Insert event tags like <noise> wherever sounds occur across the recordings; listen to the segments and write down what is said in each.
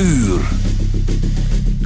uur.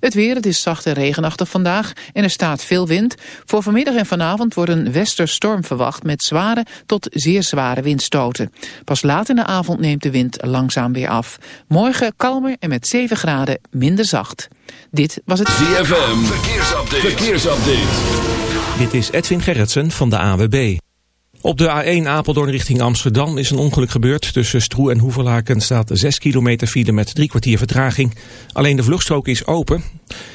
Het weer, het is zacht en regenachtig vandaag en er staat veel wind. Voor vanmiddag en vanavond wordt een westerstorm verwacht met zware tot zeer zware windstoten. Pas laat in de avond neemt de wind langzaam weer af. Morgen kalmer en met 7 graden minder zacht. Dit was het ZFM, verkeersupdate. verkeersupdate. Dit is Edwin Gerritsen van de AWB. Op de A1 Apeldoorn richting Amsterdam is een ongeluk gebeurd. Tussen Stroe en Hoevelaken staat 6 kilometer file met drie kwartier vertraging. Alleen de vluchtstrook is open.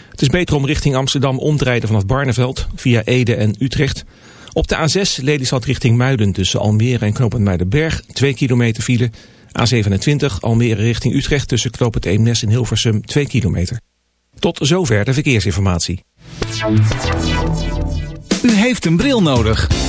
Het is beter om richting Amsterdam om te rijden vanaf Barneveld via Ede en Utrecht. Op de A6 Lelystad richting Muiden tussen Almere en Knopend Muidenberg 2 kilometer file. A27 Almere richting Utrecht tussen Knopend Eemnes en Hilversum 2 kilometer. Tot zover de verkeersinformatie. U heeft een bril nodig.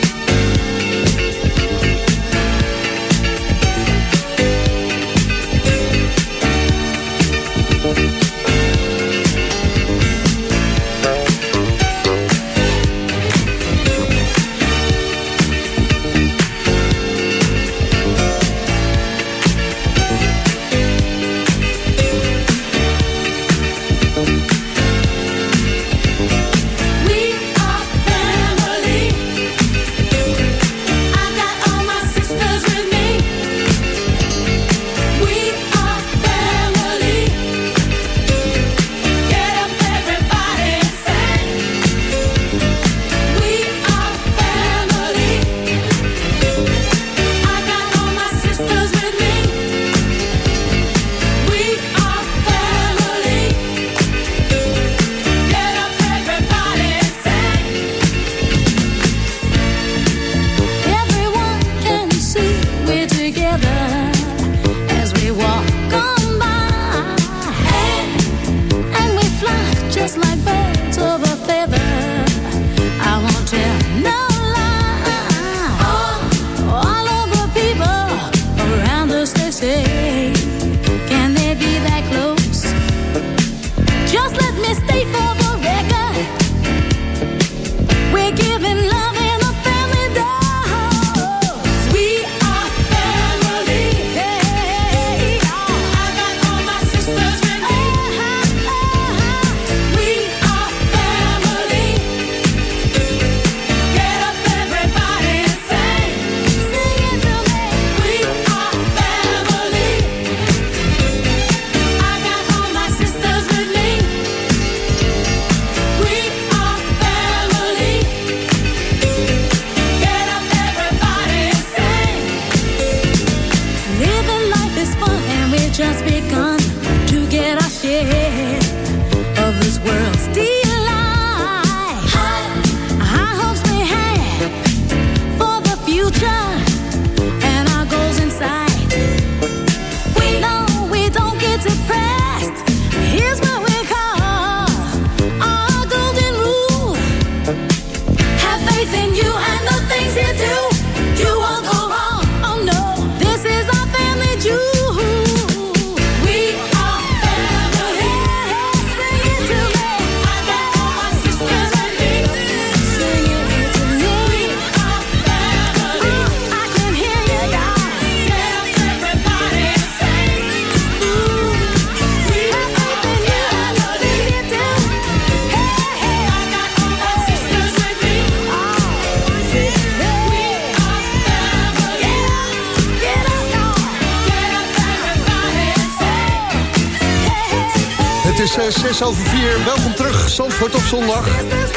Zondag.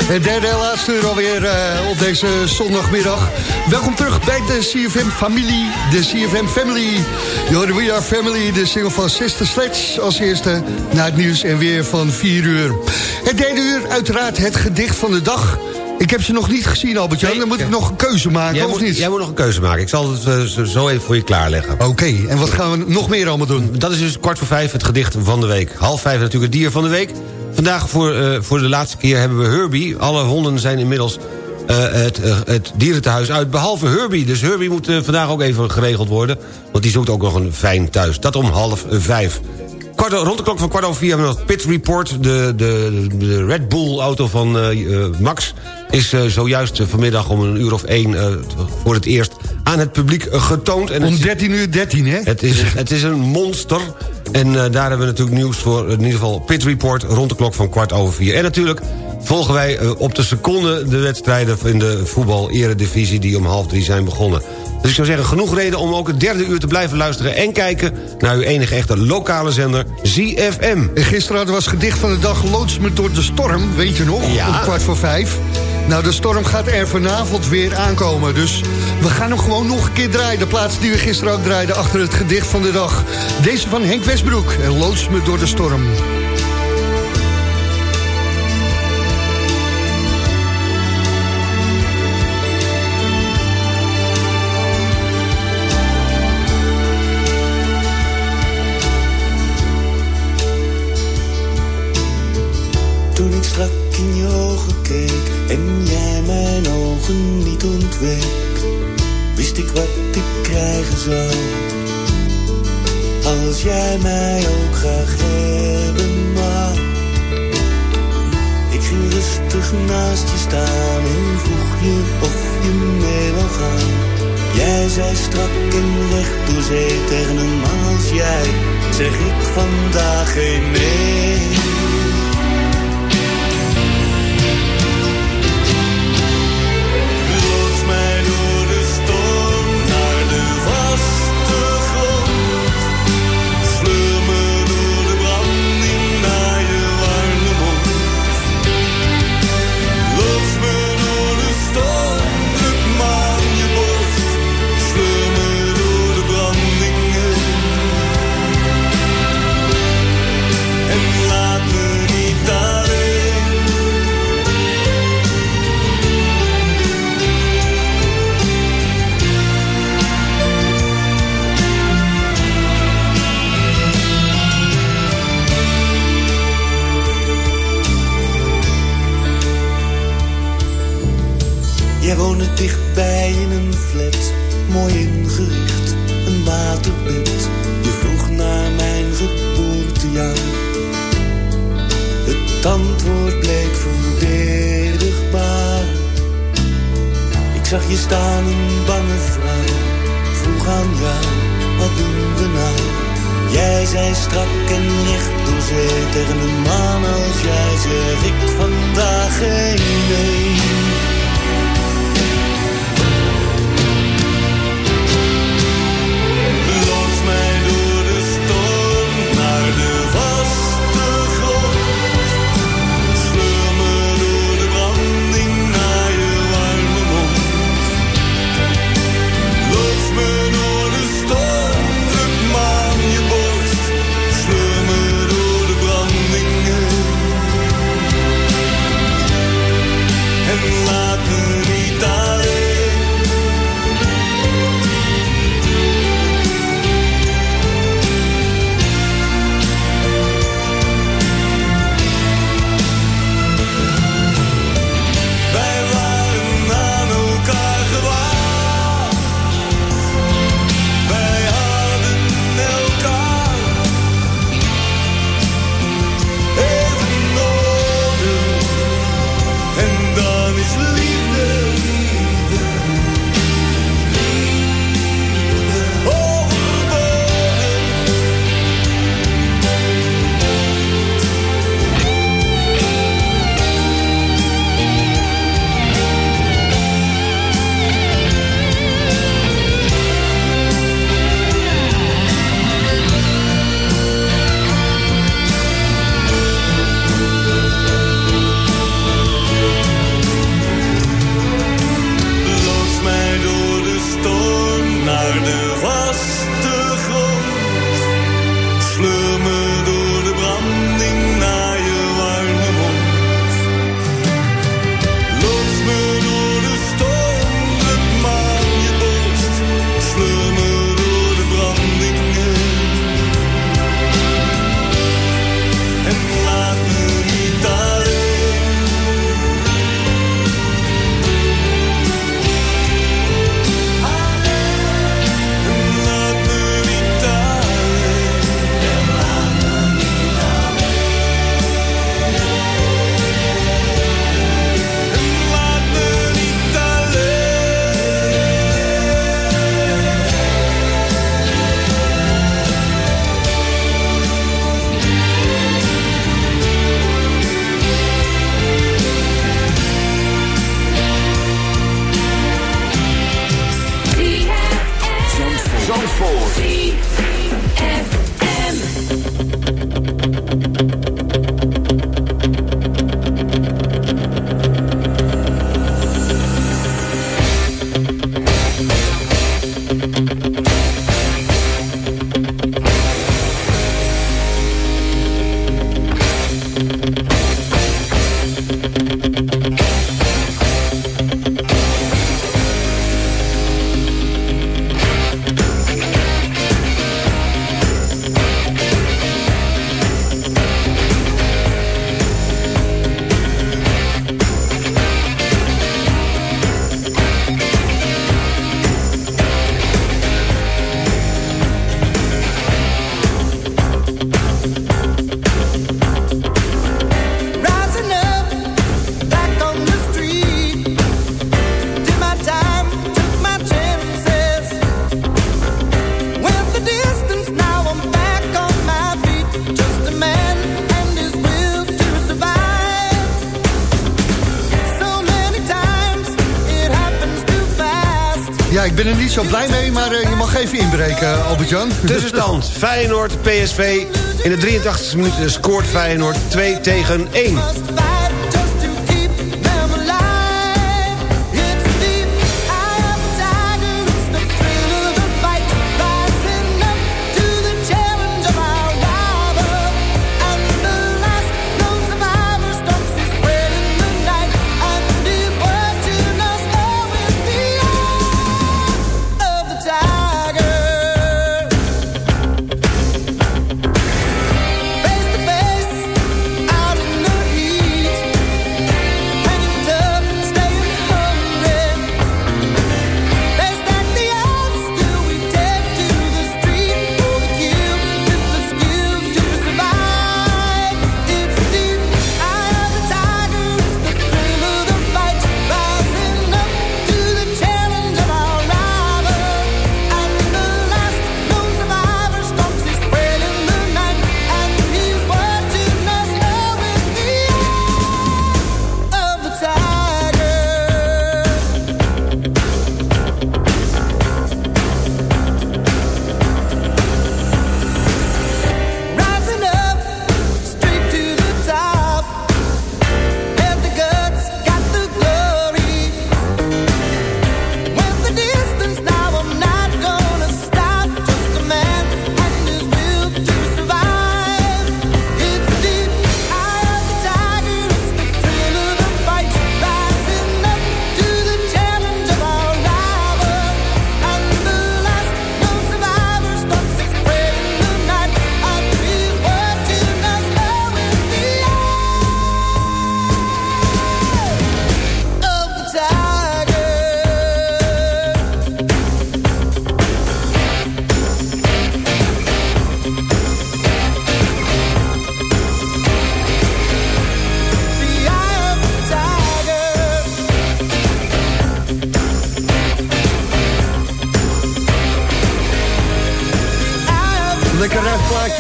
Het derde en laatste uur alweer uh, op deze zondagmiddag. Welkom terug bij de CFM Familie, de CFM Family. You're We Are Family, de single van Sister Sledge. Als eerste na het nieuws en weer van 4 uur. Het derde uur, uiteraard het gedicht van de dag... Ik heb ze nog niet gezien, Albert-Jan. Nee, dan moet ik nog een keuze maken, jij of moet, niet? Jij moet nog een keuze maken. Ik zal het uh, zo even voor je klaarleggen. Oké, okay, en wat gaan we nog meer allemaal doen? Dat is dus kwart voor vijf het gedicht van de week. Half vijf natuurlijk het dier van de week. Vandaag voor, uh, voor de laatste keer hebben we Herbie. Alle honden zijn inmiddels uh, het, het dierentehuis uit, behalve Herbie. Dus Herbie moet vandaag ook even geregeld worden. Want die zoekt ook nog een fijn thuis. Dat om half vijf. Kwart, rond de klok van kwart over vier hebben we nog Pit Report. De, de, de Red Bull-auto van uh, Max is uh, zojuist vanmiddag om een uur of één... Uh, voor het eerst aan het publiek getoond. En om 13 uur 13, hè? Het is, het is een monster. En daar hebben we natuurlijk nieuws voor. In ieder geval Pit Report rond de klok van kwart over vier. En natuurlijk volgen wij op de seconde de wedstrijden... in de voetbal-eredivisie die om half drie zijn begonnen. Dus ik zou zeggen, genoeg reden om ook het derde uur te blijven luisteren... en kijken naar uw enige echte lokale zender, ZFM. En gisteren was gedicht van de dag Loods me door de storm, weet je nog? Ja. Om kwart voor vijf. Nou, de storm gaat er vanavond weer aankomen. Dus we gaan hem gewoon nog een keer draaien. De plaats die we gisteren ook draaiden achter het gedicht van de dag. Deze van Henk Westbroek. En Loods me door de storm. strak in je ogen keek en jij mijn ogen niet ontweek, wist ik wat ik krijgen zou. Als jij mij ook graag hebben wou. Ik ging rustig naast je staan en vroeg je of je mee wil gaan. Jij zei strak en recht door zee tegen een man als jij, zeg ik vandaag geen nee. Zo blij mee, maar eh, je mag even inbreken, Albert-Jan. Tussenstand <laughs> Feyenoord PSV. In de 83e minuut scoort Feyenoord 2 tegen 1.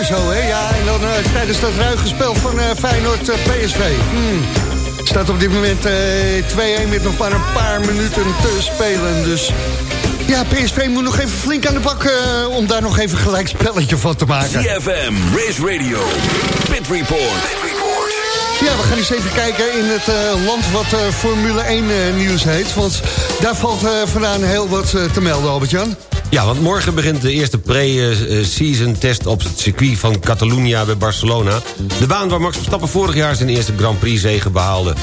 Zo, hè? Ja, en dan eh, tijdens dat ruige spel van eh, Feyenoord eh, PSV. Hmm. Staat op dit moment eh 2-1 met nog maar een paar minuten te spelen. Dus ja, PSV moet nog even flink aan de bak om daar nog even gelijk spelletje van te maken. CFM, Race Radio, Pit Report. Ja, we gaan eens even kijken in het land wat Formule 1 eh, nieuws heet. Want daar valt vandaan heel wat te melden, Albert-Jan. Ja, want morgen begint de eerste pre-season test op het circuit van Catalunya bij Barcelona. De baan waar Max Verstappen vorig jaar zijn eerste Grand Prix zege behaalde.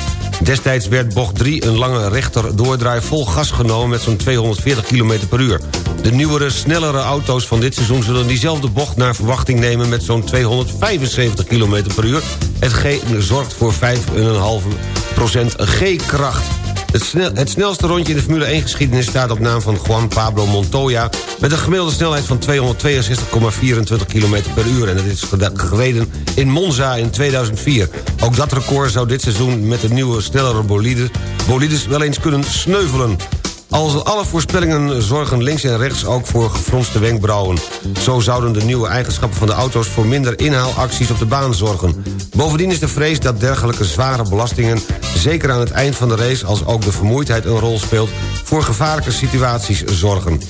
Destijds werd bocht 3 een lange rechter doordraai vol gas genomen met zo'n 240 km per uur. De nieuwere, snellere auto's van dit seizoen zullen diezelfde bocht naar verwachting nemen met zo'n 275 km per uur. Hetgeen zorgt voor 5,5% G-kracht. Het, snel, het snelste rondje in de Formule 1-geschiedenis staat op naam van Juan Pablo Montoya... met een gemiddelde snelheid van 262,24 km per uur. En dat is gereden in Monza in 2004. Ook dat record zou dit seizoen met de nieuwe, snellere bolides, bolides wel eens kunnen sneuvelen. Als alle voorspellingen zorgen links en rechts ook voor gefronste wenkbrauwen. Zo zouden de nieuwe eigenschappen van de auto's voor minder inhaalacties op de baan zorgen. Bovendien is de vrees dat dergelijke zware belastingen... zeker aan het eind van de race als ook de vermoeidheid een rol speelt... voor gevaarlijke situaties zorgen.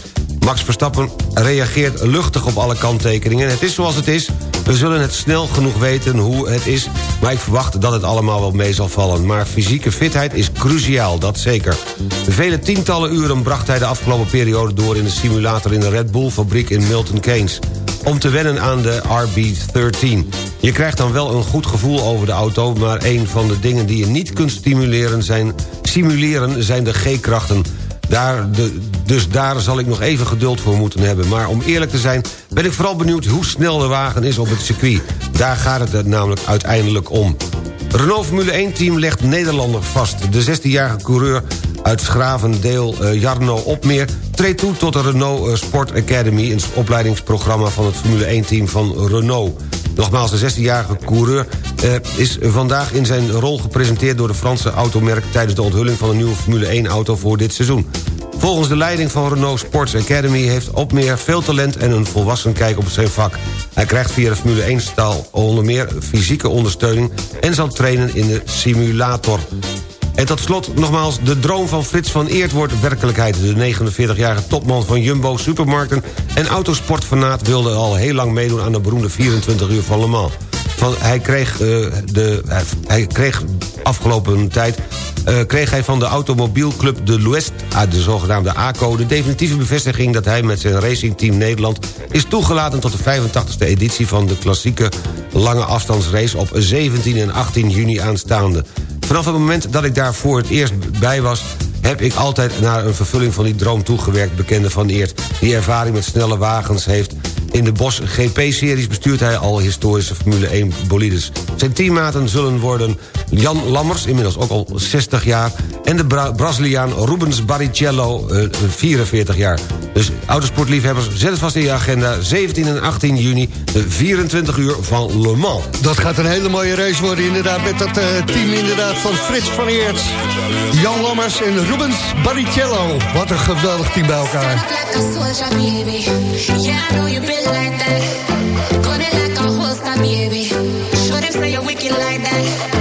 Max Verstappen reageert luchtig op alle kanttekeningen. Het is zoals het is. We zullen het snel genoeg weten hoe het is... maar ik verwacht dat het allemaal wel mee zal vallen. Maar fysieke fitheid is cruciaal, dat zeker. Vele tientallen uren bracht hij de afgelopen periode door... in de simulator in de Red Bull-fabriek in Milton Keynes om te wennen aan de RB13. Je krijgt dan wel een goed gevoel over de auto... maar een van de dingen die je niet kunt stimuleren zijn, simuleren zijn de G-krachten. Daar dus daar zal ik nog even geduld voor moeten hebben. Maar om eerlijk te zijn ben ik vooral benieuwd hoe snel de wagen is op het circuit. Daar gaat het namelijk uiteindelijk om. Renault Formule 1-team legt Nederlander vast. De 16-jarige coureur uit Schravendeel, uh, Jarno Opmeer... treedt toe tot de Renault eh, Sport Academy... een opleidingsprogramma van het Formule 1-team van Renault. Nogmaals, de 16-jarige coureur uh, is vandaag in zijn rol gepresenteerd... door de Franse automerk tijdens de onthulling van een nieuwe Formule 1-auto voor dit seizoen. Volgens de leiding van Renault Sports Academy... heeft Opmeer veel talent en een volwassen kijk op zijn vak. Hij krijgt via de Formule 1-stal onder meer fysieke ondersteuning... en zal trainen in de simulator. En tot slot nogmaals, de droom van Frits van Eert wordt werkelijkheid. De 49-jarige topman van Jumbo Supermarkten en autosportfanaat... wilde al heel lang meedoen aan de beroemde 24 uur van Le Mans. Van, hij, kreeg, uh, de, hij kreeg afgelopen tijd uh, kreeg hij van de automobielclub de l'Ouest... uit de zogenaamde ACO de definitieve bevestiging... dat hij met zijn racingteam Nederland is toegelaten... tot de 85e editie van de klassieke lange afstandsrace... op 17 en 18 juni aanstaande. Vanaf het moment dat ik daar voor het eerst bij was heb ik altijd naar een vervulling van die droom toegewerkt... bekende Van Eert, die ervaring met snelle wagens heeft... In de Bosch GP-series bestuurt hij al historische Formule 1 bolides. Zijn teammaten zullen worden Jan Lammers, inmiddels ook al 60 jaar... en de Bra Braziliaan Rubens Barrichello, 44 jaar. Dus autosportliefhebbers, zet het vast in je agenda. 17 en 18 juni, de 24 uur van Le Mans. Dat gaat een hele mooie race worden, inderdaad... met dat uh, team inderdaad van Frits van Eert. Jan Lammers en Rubens Barrichello. Wat een geweldig team bij elkaar. Like that. Got it like a holster, baby. Show them say you're wicked like that.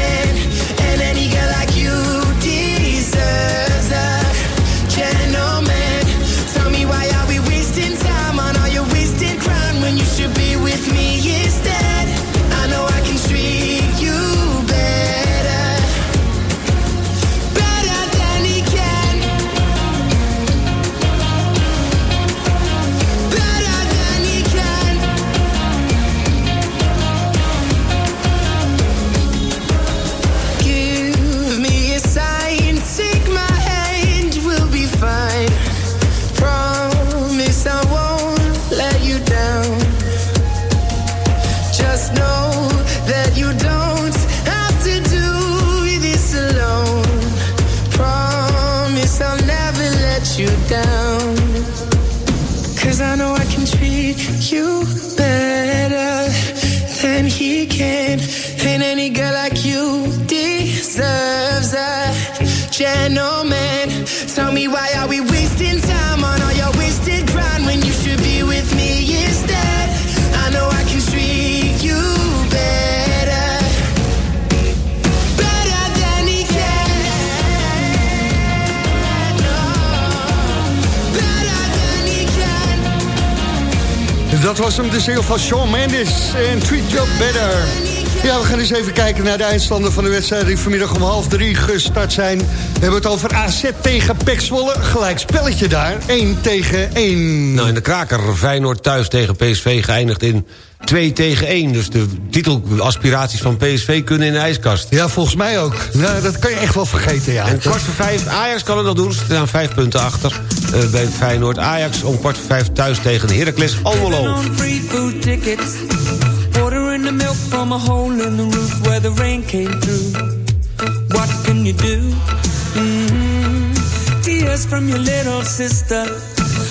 Dat was hem, de single van Shawn Mendes en Treat You Better. Ja, we gaan eens even kijken naar de eindstanden van de wedstrijd... die vanmiddag om half drie gestart zijn. We hebben het over AZ tegen Pek Zwolle. Gelijk spelletje daar, 1 tegen 1. Nou, in de kraker Feyenoord thuis tegen PSV geëindigd in 2 tegen 1. Dus de titelaspiraties van PSV kunnen in de ijskast. Ja, volgens mij ook. Nou, dat kan je echt wel vergeten, ja. En kwart voor vijf, Ajax kan het nog doen. Ze staan vijf punten achter eh, bij Feyenoord. Ajax om kwart voor vijf thuis tegen Heracles Almelo. on free food tickets. Water in the milk from a hole in the roof where the rain came through. What can you do? Mm-hmm. Tears from your little sister.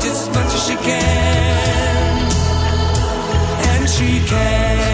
just as much as she can. And she can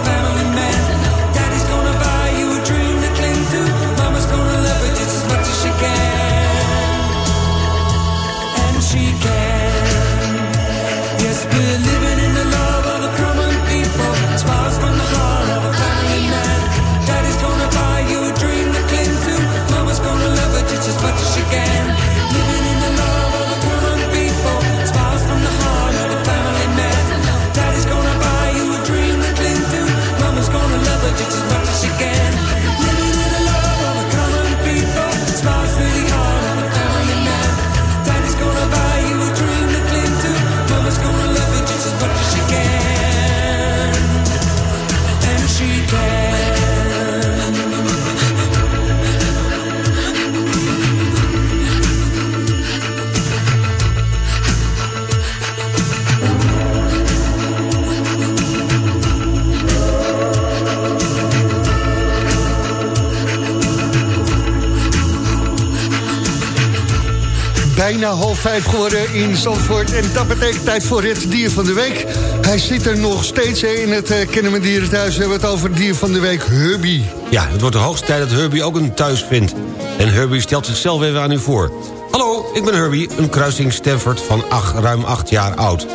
Bijna half vijf geworden in Zandvoort. En dat betekent tijd voor het dier van de week. Hij zit er nog steeds in het uh, Kennemer Dierenthuis. We hebben het over dier van de week, Herbie. Ja, het wordt de hoogste tijd dat Herbie ook een thuis vindt. En Herbie stelt zichzelf even aan u voor. Hallo, ik ben Herbie, een kruising Stanford van ach, ruim acht jaar oud.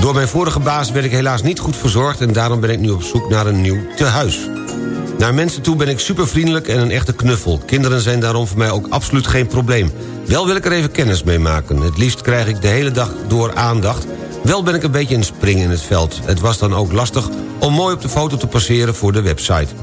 Door mijn vorige baas werd ik helaas niet goed verzorgd... en daarom ben ik nu op zoek naar een nieuw tehuis. Naar mensen toe ben ik super vriendelijk en een echte knuffel. Kinderen zijn daarom voor mij ook absoluut geen probleem. Wel wil ik er even kennis mee maken. Het liefst krijg ik de hele dag door aandacht. Wel ben ik een beetje een spring in het veld. Het was dan ook lastig om mooi op de foto te passeren voor de website.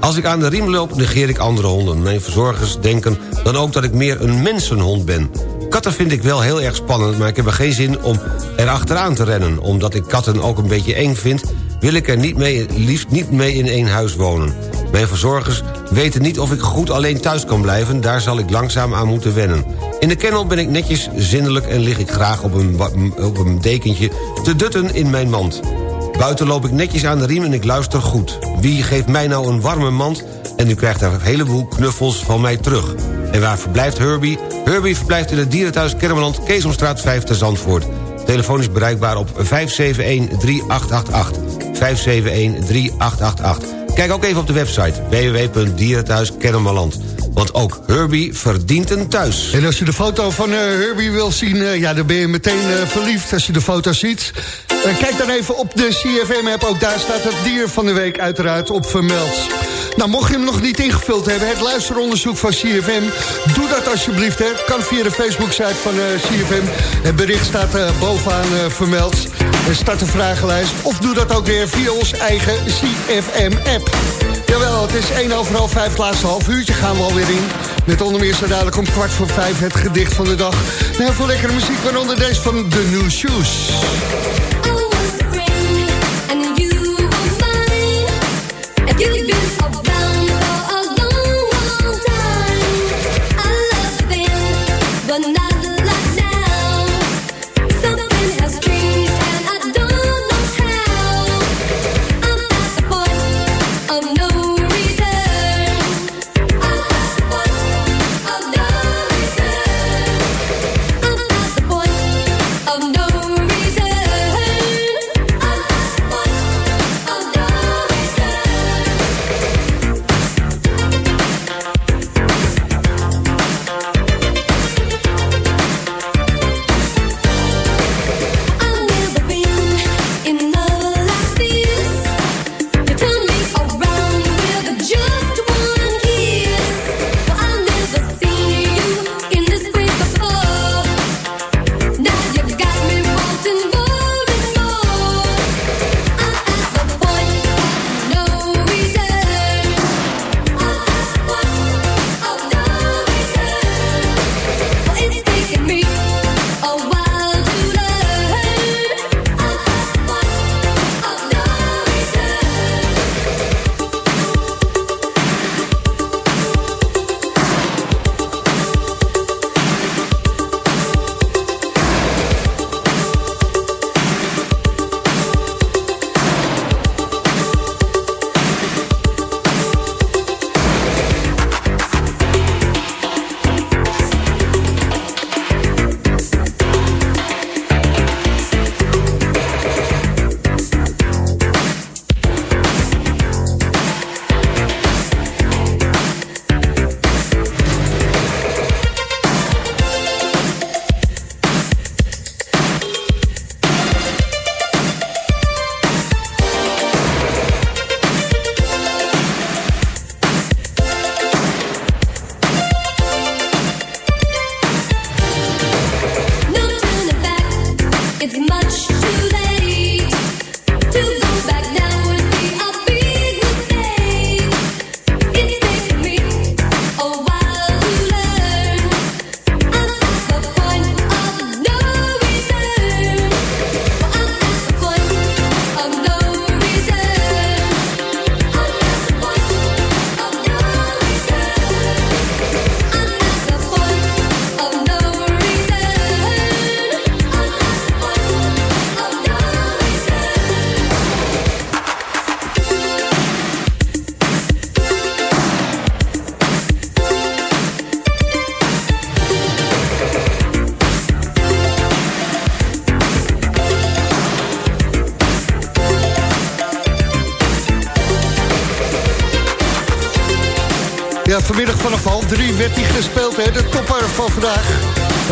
Als ik aan de riem loop, negeer ik andere honden. Mijn verzorgers denken dan ook dat ik meer een mensenhond ben. Katten vind ik wel heel erg spannend, maar ik heb er geen zin om er achteraan te rennen. Omdat ik katten ook een beetje eng vind, wil ik er niet mee, liefst niet mee in één huis wonen. Mijn verzorgers weten niet of ik goed alleen thuis kan blijven... daar zal ik langzaam aan moeten wennen. In de kennel ben ik netjes, zindelijk en lig ik graag op een, op een dekentje... te dutten in mijn mand. Buiten loop ik netjes aan de riem en ik luister goed. Wie geeft mij nou een warme mand... en u krijgt daar een heleboel knuffels van mij terug. En waar verblijft Herbie? Herbie verblijft in het dierenthuis Kermeland... Keesomstraat 5 te Zandvoort. Telefoon is bereikbaar op 571-3888. 571-3888. Kijk ook even op de website www.dierenthuiskennemerland. Want ook Herbie verdient een thuis. En als je de foto van uh, Herbie wil zien, uh, ja, dan ben je meteen uh, verliefd als je de foto ziet. Kijk dan even op de CFM-app, ook daar staat het dier van de week uiteraard op vermeld. Nou, mocht je hem nog niet ingevuld hebben, het luisteronderzoek van CFM... doe dat alsjeblieft, hè. kan via de Facebook-site van CFM. Het bericht staat bovenaan vermeld. En start een vragenlijst, of doe dat ook weer via ons eigen CFM-app. Jawel, het is 1 over half 5, het laatste half uurtje gaan we alweer in. Met onder meer zo dadelijk om kwart voor vijf het gedicht van de dag. Heel veel lekkere muziek, waaronder deze van The New Shoes.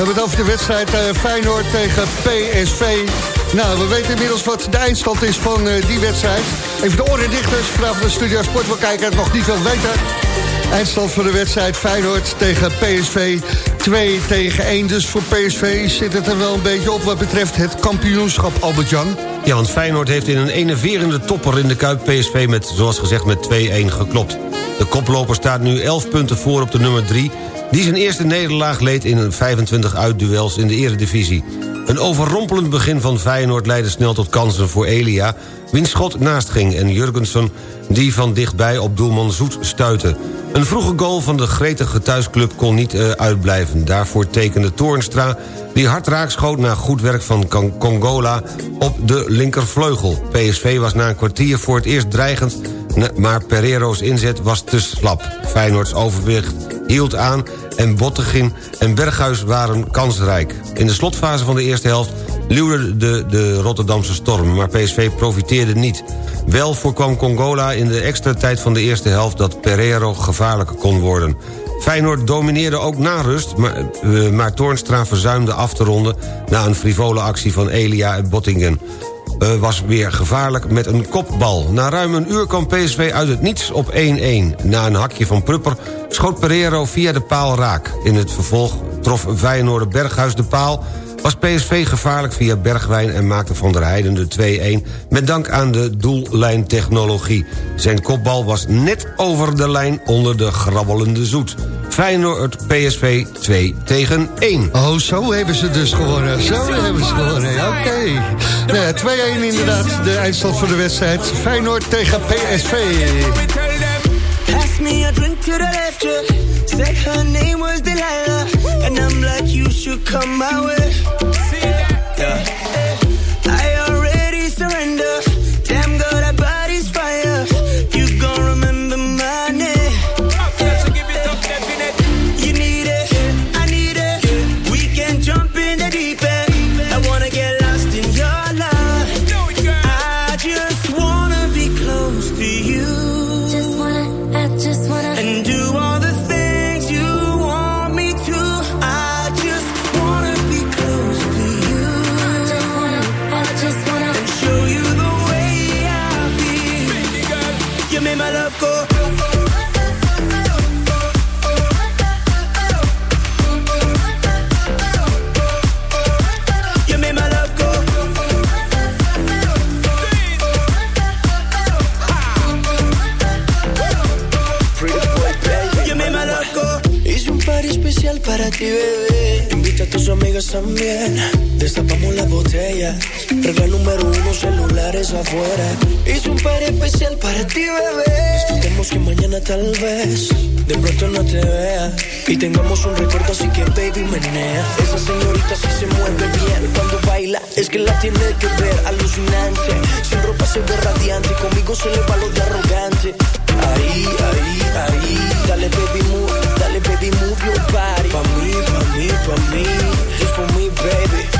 Hebben het over de wedstrijd uh, Feyenoord tegen PSV. Nou, we weten inmiddels wat de eindstand is van uh, die wedstrijd. Even de oren dichters, vanaf de Studio Sport wil kijken het nog niet wil weten. Eindstand van de wedstrijd Feyenoord tegen PSV 2 tegen 1. Dus voor PSV zit het er wel een beetje op wat betreft het kampioenschap, Albert-Jan. Ja, want Feyenoord heeft in een enerverende topper in de Kuip PSV met, zoals gezegd, met 2-1 geklopt. De koploper staat nu 11 punten voor op de nummer 3... die zijn eerste nederlaag leed in 25 uitduels in de eredivisie. Een overrompelend begin van Feyenoord leidde snel tot kansen voor Elia... wiens schot naast ging en Jurgensen die van dichtbij op doelman Zoet stuitte. Een vroege goal van de gretige thuisclub kon niet uh, uitblijven. Daarvoor tekende Toornstra, die hard raak schoot... na goed werk van Congola op de linkervleugel. PSV was na een kwartier voor het eerst dreigend... maar Pereiro's inzet was te slap. Feyenoords overwicht hield aan en Bottegin en Berghuis waren kansrijk. In de slotfase van de eerste helft luwde de, de Rotterdamse storm... maar PSV profiteerde niet. Wel voorkwam Congola in de extra tijd van de eerste helft... dat Pereiro gevaarlijker kon worden. Feyenoord domineerde ook na rust, maar, uh, maar Toornstra verzuimde af te ronden... na een frivole actie van Elia en Bottingen. Uh, was weer gevaarlijk met een kopbal. Na ruim een uur kwam PSV uit het niets op 1-1. Na een hakje van Prupper schoot Pereiro via de paal raak. In het vervolg trof Feyenoord Berghuis de paal was PSV gevaarlijk via Bergwijn en maakte Van der Heijden de 2-1... met dank aan de doellijntechnologie. Zijn kopbal was net over de lijn onder de grabbelende zoet. Feyenoord PSV 2 tegen 1. Oh, zo hebben ze dus gewonnen. Zo hebben ze gewonnen, oké. Okay. Nou, 2-1 inderdaad, de eindstand van de wedstrijd. Feyenoord tegen PSV. Me a drink to the left, Said her name was Delilah. And I'm like, you should come my way. Yeah. I celulares afuera. Hice un party especial para ti, bebé. Disfrutemos que mañana tal vez de pronto no te vea. Y tengamos un recuerdo, así que baby menea. Esa señorita sí se mueve bien. Cuando baila, es que la tiene que ver. Alucinante. Sin ropa se ve radiante. Conmigo se le va lo de arrogante. Ahí, ahí, ahí. Dale baby move, dale baby move your body. Pa' mí, pa' mí, pa' mí. Just for me, baby.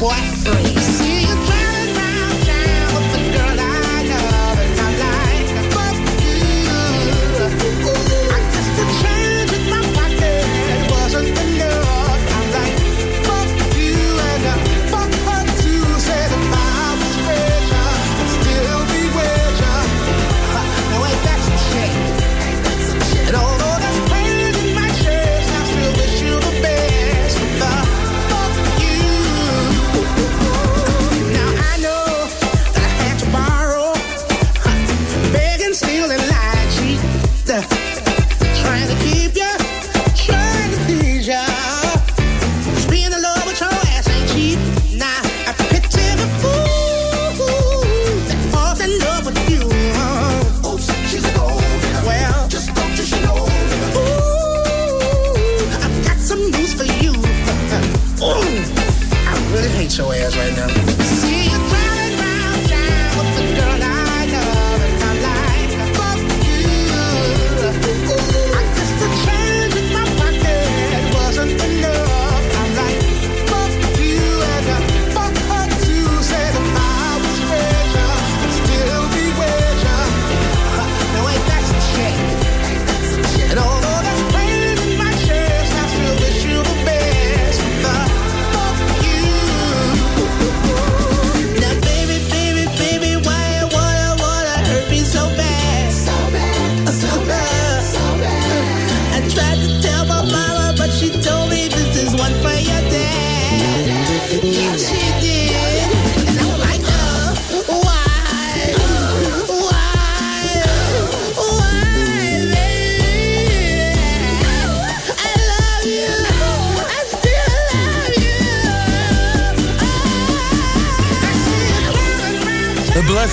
boyfriend.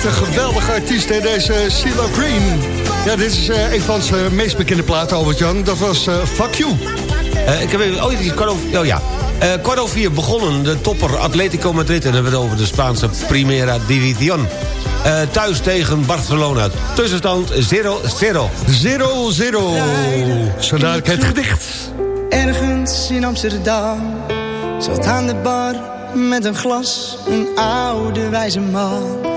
blijft een geweldige artiest, hè? deze Sheila Green. Ja, dit is eh, een van zijn meest bekende platen, Albert-Jan. Dat was eh, Fuck You. Eh, ik heb even... Oh, die kwart over... Oh ja. kwart over vier begonnen de topper Atletico Madrid... en dan hebben we het over de Spaanse Primera División. Thuis tegen Barcelona. Tussenstand 0-0. 0-0. Zodat het gedicht. Ergens in Amsterdam zat aan de bar met een glas een oude wijze man.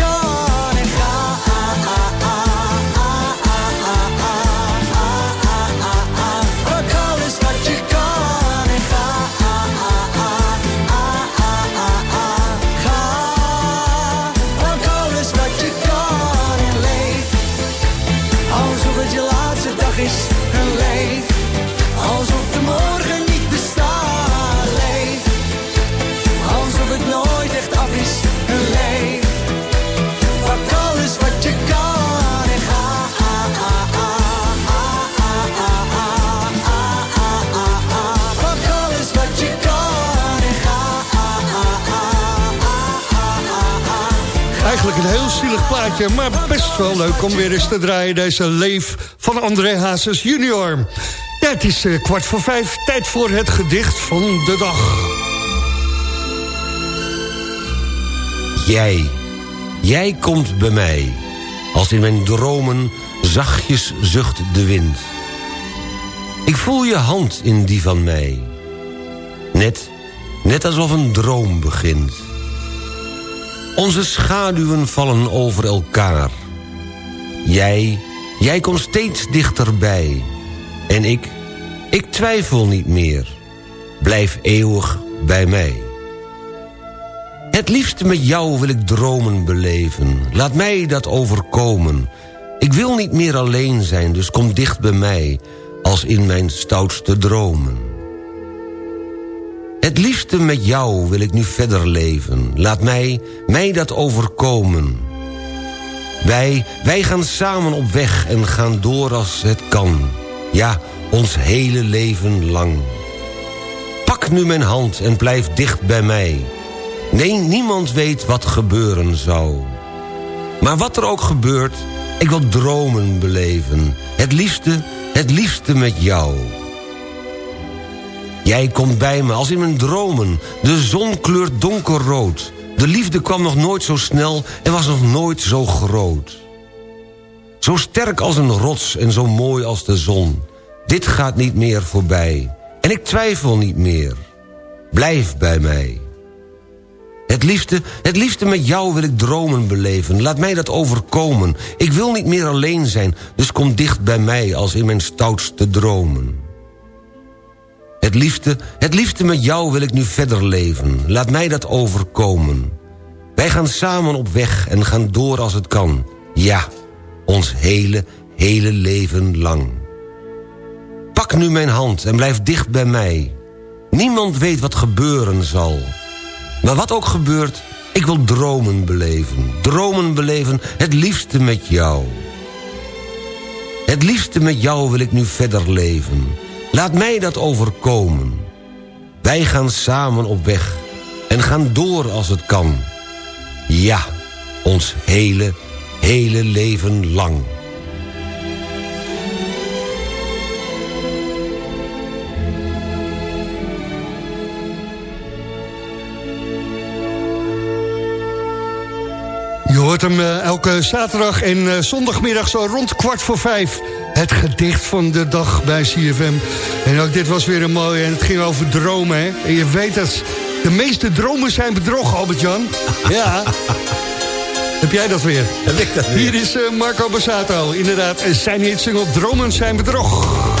leef. Alsof de morgen een heel zielig plaatje, maar best wel leuk om weer eens te draaien. Deze Leef van André Hazes junior. Ja, het is eh, kwart voor vijf, tijd voor het gedicht van de dag. Jij, jij komt bij mij. Als in mijn dromen zachtjes zucht de wind. Ik voel je hand in die van mij. Net, net alsof een droom begint. Onze schaduwen vallen over elkaar. Jij, jij komt steeds dichterbij. En ik, ik twijfel niet meer. Blijf eeuwig bij mij. Het liefst met jou wil ik dromen beleven. Laat mij dat overkomen. Ik wil niet meer alleen zijn, dus kom dicht bij mij... als in mijn stoutste dromen. Het liefste met jou wil ik nu verder leven. Laat mij, mij dat overkomen. Wij, wij gaan samen op weg en gaan door als het kan. Ja, ons hele leven lang. Pak nu mijn hand en blijf dicht bij mij. Nee, niemand weet wat gebeuren zou. Maar wat er ook gebeurt, ik wil dromen beleven. Het liefste, het liefste met jou. Jij komt bij me als in mijn dromen. De zon kleurt donkerrood. De liefde kwam nog nooit zo snel en was nog nooit zo groot. Zo sterk als een rots en zo mooi als de zon. Dit gaat niet meer voorbij. En ik twijfel niet meer. Blijf bij mij. Het liefste, het liefste met jou wil ik dromen beleven. Laat mij dat overkomen. Ik wil niet meer alleen zijn, dus kom dicht bij mij als in mijn stoutste dromen. Het liefste, het liefste met jou wil ik nu verder leven. Laat mij dat overkomen. Wij gaan samen op weg en gaan door als het kan. Ja, ons hele, hele leven lang. Pak nu mijn hand en blijf dicht bij mij. Niemand weet wat gebeuren zal. Maar wat ook gebeurt, ik wil dromen beleven. Dromen beleven, het liefste met jou. Het liefste met jou wil ik nu verder leven. Laat mij dat overkomen. Wij gaan samen op weg en gaan door als het kan. Ja, ons hele, hele leven lang. Je hoort hem eh, elke zaterdag en eh, zondagmiddag zo rond kwart voor vijf. Het gedicht van de dag bij CFM. En ook dit was weer een mooie en het ging over dromen. Hè? En je weet dat de meeste dromen zijn bedrog, Albert-Jan. <laughs> Ja. Heb jij dat weer? Heb ik dat weer? Hier is eh, Marco Bassato. Inderdaad, zijn hitsingle Dromen zijn bedrog.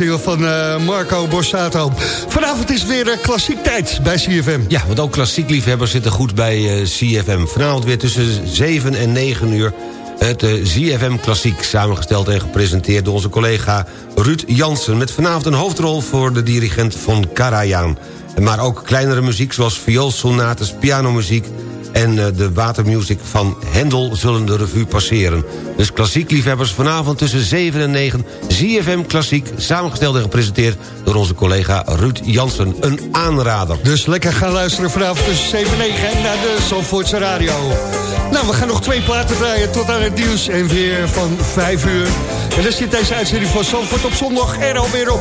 single van eh, Marco Borsato. Vanavond is weer eh, klassiek tijd bij CFM. Ja, want ook klassiek liefhebbers zitten goed bij eh, CFM. Vanavond weer tussen 7 en 9 uur het ZFM Klassiek. Samengesteld en gepresenteerd door onze collega Ruud Jansen. Met vanavond een hoofdrol voor de dirigent von Karajan. Maar ook kleinere muziek zoals vioolsonates, pianomuziek en eh, de watermuziek van Hendel zullen de revue passeren. Dus klassiek liefhebbers vanavond tussen 7 en 9... ZFM Klassiek, samengesteld en gepresenteerd... door onze collega Ruud Jansen. Een aanrader. Dus lekker gaan luisteren vanavond tussen 7 en 9 hè, naar de Zandvoortse Radio. Nou, we gaan nog twee platen draaien tot aan het nieuws en weer van 5 uur. En dan zit deze uitzending van Zandvoort op zondag er alweer op.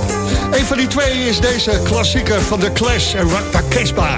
Een van die twee is deze klassieker van The Clash en Rakta Kesba.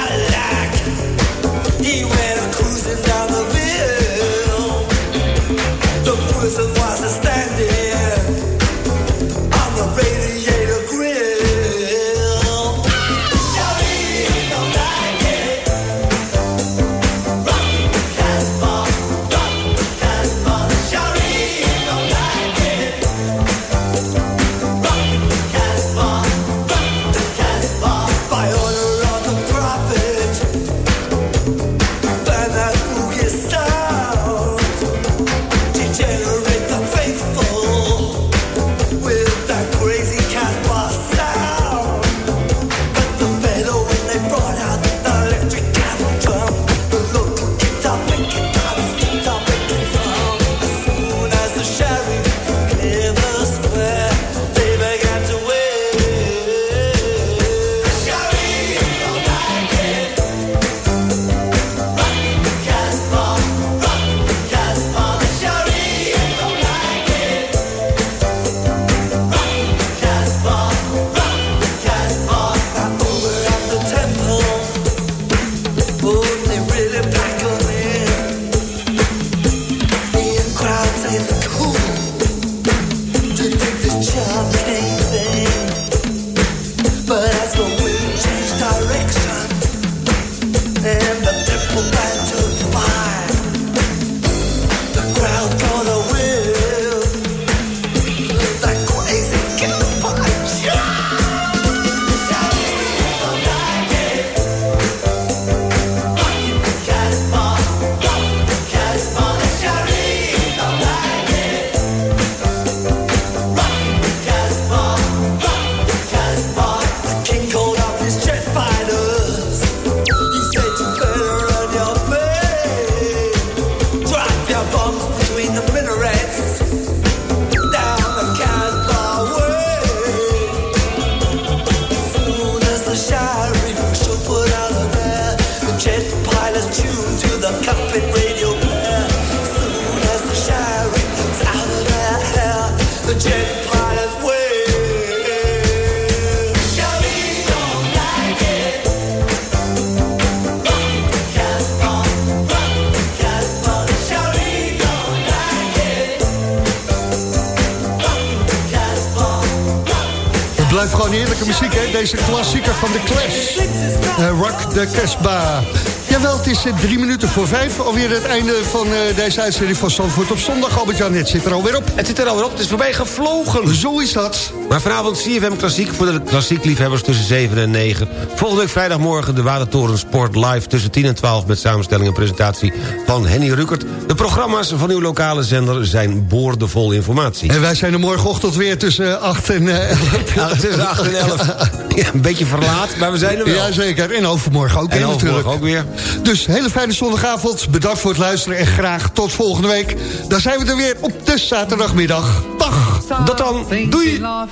minuten voor vijf. Alweer het einde van eh, deze uitzending van Zandvoort op zondag. Albert-Jan, het zit er alweer op. Het zit er alweer op, het is voorbij gevlogen. Zo is dat. Maar vanavond CFM Klassiek voor de klassiekliefhebbers tussen 7 en 9. Volgende week vrijdagmorgen de Watertoren Sport live tussen 10 en 12... met samenstelling en presentatie van Henny Rukert. De programma's van uw lokale zender zijn boordevol informatie. En wij zijn er morgenochtend weer tussen 8 en eh, 11. <laughs> Ja, tussen 8 en 11. Ja, een beetje verlaat, maar we zijn er wel. Jazeker, en overmorgen ook. En overmorgen natuurlijk. ook weer. Dus hele fijne zondagavond. Bedankt voor het luisteren en graag tot volgende week. Dan zijn we er weer op de zaterdagmiddag. Dag. Tot dan. Doei.